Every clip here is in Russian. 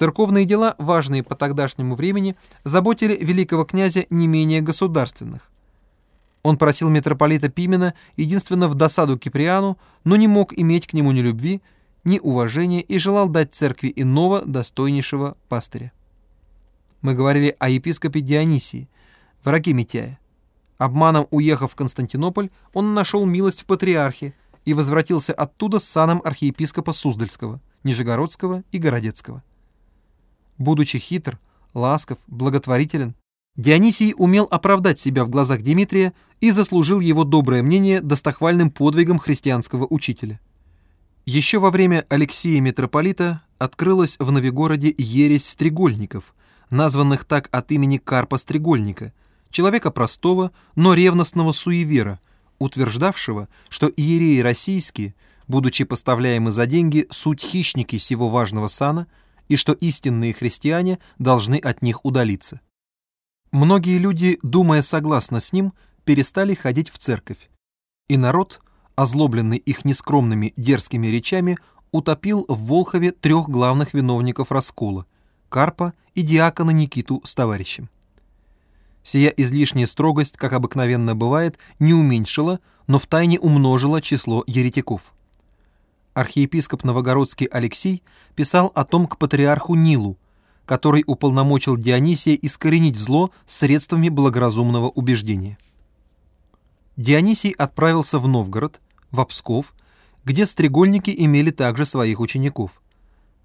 Церковные дела, важные по тогдашнему времени, заботили великого князя не менее государственных. Он просил митрополита Пимена единственно в досаду Киприану, но не мог иметь к нему ни любви, ни уважения и желал дать церкви иного, достойнейшего пастыря. Мы говорили о епископе Дионисии, враге Митяя. Обманом уехав в Константинополь, он нашел милость в патриархе и возвратился оттуда с саном архиепископа Суздальского, Нижегородского и Городецкого. Будучи хитр, ласков, благотворителен, Дионисий умел оправдать себя в глазах Дмитрия и заслужил его доброе мнение достохвальным подвигом христианского учителя. Еще во время Алексея Митрополита открылась в Новигороде ересь стрегольников, названных так от имени Карпа Стрегольника, человека простого, но ревностного суевера, утверждавшего, что иереи российские, будучи поставляемы за деньги, суть хищники сего важного сана, и что истинные христиане должны от них удалиться. Многие люди, думая согласно с ним, перестали ходить в церковь, и народ, озлобленный их нескромными дерзкими речами, утопил в Волхове трех главных виновников раскола – Карпа и диакона Никиту с товарищем. Сия излишняя строгость, как обыкновенно бывает, не уменьшила, но втайне умножила число еретиков. Архиепископ Новогородский Алексей писал о том к патриарху Нилу, который уполномочил Дионисия искоренить зло средствами благоразумного убеждения. Дионисий отправился в Новгород, в Псков, где стрегольники имели также своих учеников.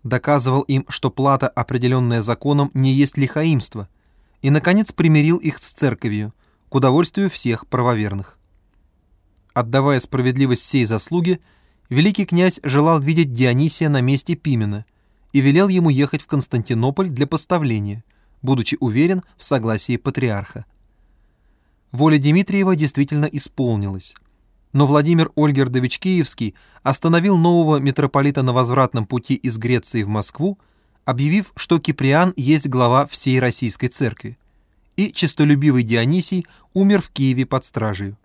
Доказывал им, что плата, определенная законом, не есть лихаимство, и, наконец, примирил их с церковью, к удовольствию всех правоверных. Отдавая справедливость сей заслуги, великий князь желал видеть Дионисия на месте Пимена и велел ему ехать в Константинополь для поставления, будучи уверен в согласии патриарха. Воля Дмитриева действительно исполнилась. Но Владимир Ольгердович Киевский остановил нового митрополита на возвратном пути из Греции в Москву, объявив, что Киприан есть глава всей российской церкви, и честолюбивый Дионисий умер в Киеве под стражей.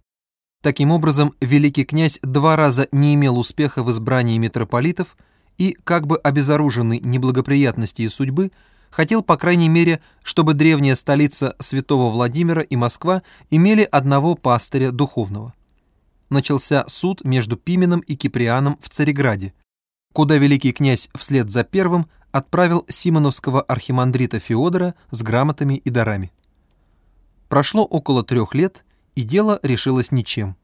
Таким образом, великий князь два раза не имел успеха в избрании митрополитов и, как бы обезоруженный неблагоприятностью судьбы, хотел, по крайней мере, чтобы древняя столица святого Владимира и Москва имели одного пастыря духовного. Начался суд между Пименом и Киприаном в Цареграде, куда великий князь вслед за первым отправил симоновского архимандрита Феодора с грамотами и дарами. Прошло около трех лет, и дело решилось ничем.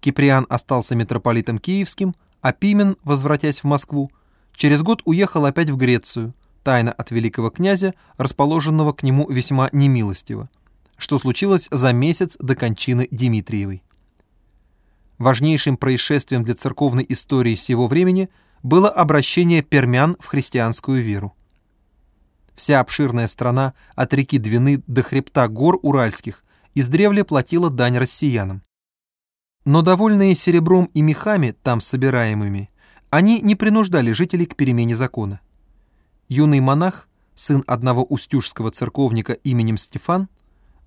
Киприан остался митрополитом киевским, а Пимен, возвратясь в Москву, через год уехал опять в Грецию, тайно от великого князя, расположенного к нему весьма немилостиво, что случилось за месяц до кончины Дмитриевой. Важнейшим происшествием для церковной истории сего времени было обращение пермян в христианскую веру. Вся обширная страна от реки Двины до хребта гор Уральских издревле платила дань россиянам. Но довольные серебром и мехами, там собираемыми, они не принуждали жителей к перемене закона. Юный монах, сын одного устюжского церковника именем Стефан,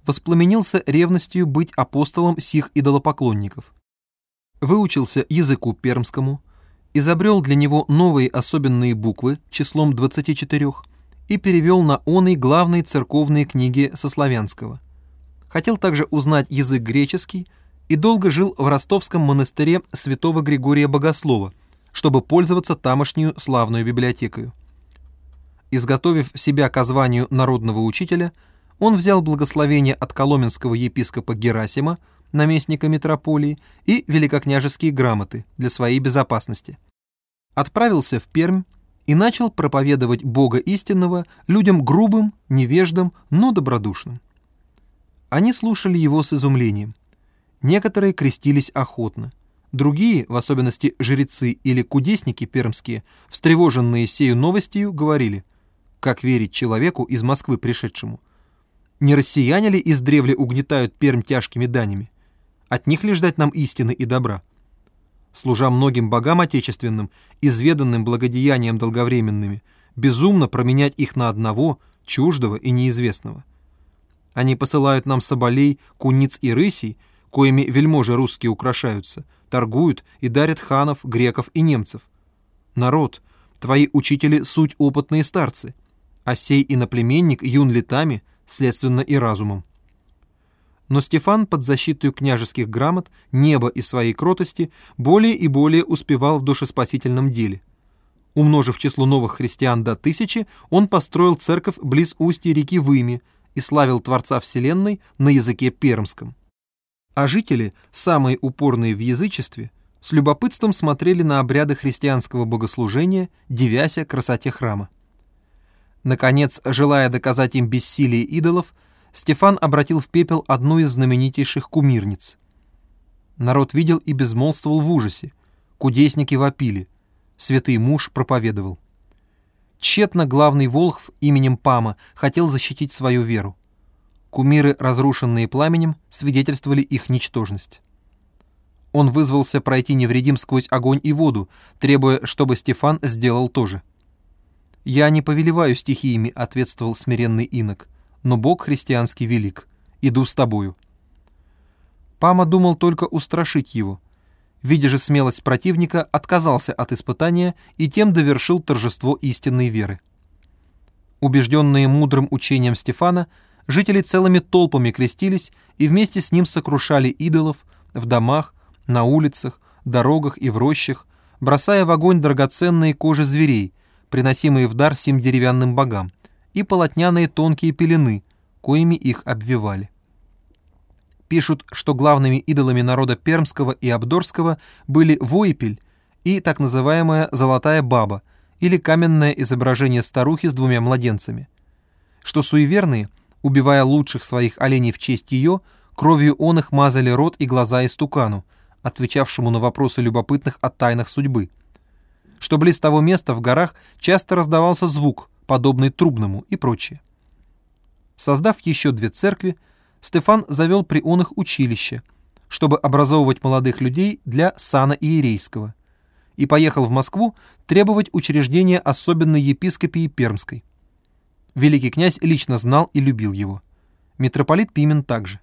воспламенился ревностью быть апостолом сих идолопоклонников. Выучился языку пермскому, изобрел для него новые особенные буквы числом 24 и перевел на оной главные церковные книги со славянского – хотел также узнать язык греческий и долго жил в ростовском монастыре святого Григория Богослова, чтобы пользоваться тамошнюю славную библиотекою. Изготовив себя к званию народного учителя, он взял благословение от коломенского епископа Герасима, наместника митрополии, и великокняжеские грамоты для своей безопасности. Отправился в Пермь и начал проповедовать Бога истинного людям грубым, невеждам, но добродушным. Они слушали его с изумлением. Некоторые крестились охотно. Другие, в особенности жрецы или кудесники пермские, встревоженные сею новостью, говорили, как верить человеку из Москвы пришедшему. Не россияне ли издревле угнетают Пермь тяжкими данями? От них ли ждать нам истины и добра? Служа многим богам отечественным, изведанным благодеянием долговременными, безумно променять их на одного, чуждого и неизвестного. Они посылают нам соболей, куниц и рысей, коими вельможи русские украшаются, торгуют и дарят ханов, греков и немцев. Народ, твои учители суть опытные старцы. а сей иноплеменник юн летами, следственно и разумом. Но Стефан под защитой княжеских грамот, неба и своей кротости более и более успевал в душеспасительном деле. Умножив число новых христиан до тысячи, он построил церковь близ устья реки Выми и славил Творца Вселенной на языке пермском. А жители, самые упорные в язычестве, с любопытством смотрели на обряды христианского богослужения, девяся красоте храма. Наконец, желая доказать им бессилие идолов, Стефан обратил в пепел одну из знаменитейших кумирниц. Народ видел и безмолвствовал в ужасе. Кудесники вопили. Святый муж проповедовал. Тщетно главный Волхв именем Пама хотел защитить свою веру. Кумиры, разрушенные пламенем, свидетельствовали их ничтожность. Он вызвался пройти невредим сквозь огонь и воду, требуя, чтобы Стефан сделал то же. «Я не повелеваю стихиями», — ответствовал смиренный инок, «но Бог христианский велик. Иду с тобою». Пама думал только устрашить его. Видя же смелость противника, отказался от испытания и тем довершил торжество истинной веры. Убежденные мудрым учением Стефана, жители целыми толпами крестились и вместе с ним сокрушали идолов в домах, на улицах, дорогах и в рощах, бросая в огонь драгоценные кожи зверей, приносимые в дар сим деревянным богам, и полотняные тонкие пелены, коими их обвивали. Пишут, что главными идолами народа Пермского и Абдорского были Воепель и так называемая «золотая баба» или каменное изображение старухи с двумя младенцами. Что суеверные, убивая лучших своих оленей в честь ее, кровью он их мазали рот и глаза истукану, отвечавшему на вопросы любопытных о тайнах судьбы – что близ того места в горах часто раздавался звук, подобный трубному и прочее. Создав еще две церкви, Стефан завел при онах училище, чтобы образовывать молодых людей для сана иерейского, и поехал в Москву требовать учреждения особенной епископии Пермской. Великий князь лично знал и любил его. Митрополит Пимен также.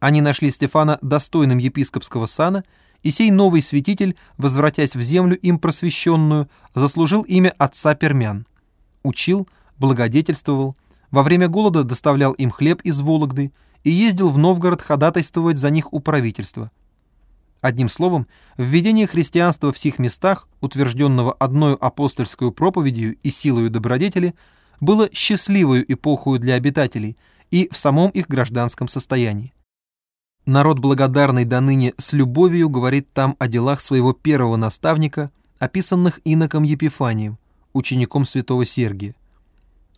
Они нашли Стефана достойным епископского сана и сей новый святитель, возвратясь в землю им просвещенную, заслужил имя отца пермян. Учил, благодетельствовал, во время голода доставлял им хлеб из Вологды и ездил в Новгород ходатайствовать за них у правительства. Одним словом, введение христианства в сих местах, утвержденного одной апостольскую проповедью и силою добродетели, было счастливую эпохою для обитателей и в самом их гражданском состоянии. Народ благодарный до ныне с любовью говорит там о делах своего первого наставника, описанных иноком Епифанием, учеником святого Сергия.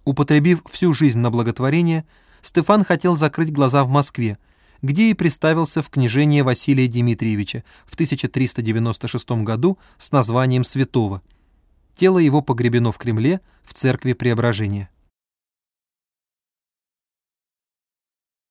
Употребив всю жизнь на благотворение, Стефан хотел закрыть глаза в Москве, где и приставился в княжение Василия Дмитриевича в 1396 году с названием святого. Тело его погребено в Кремле в церкви Преображения.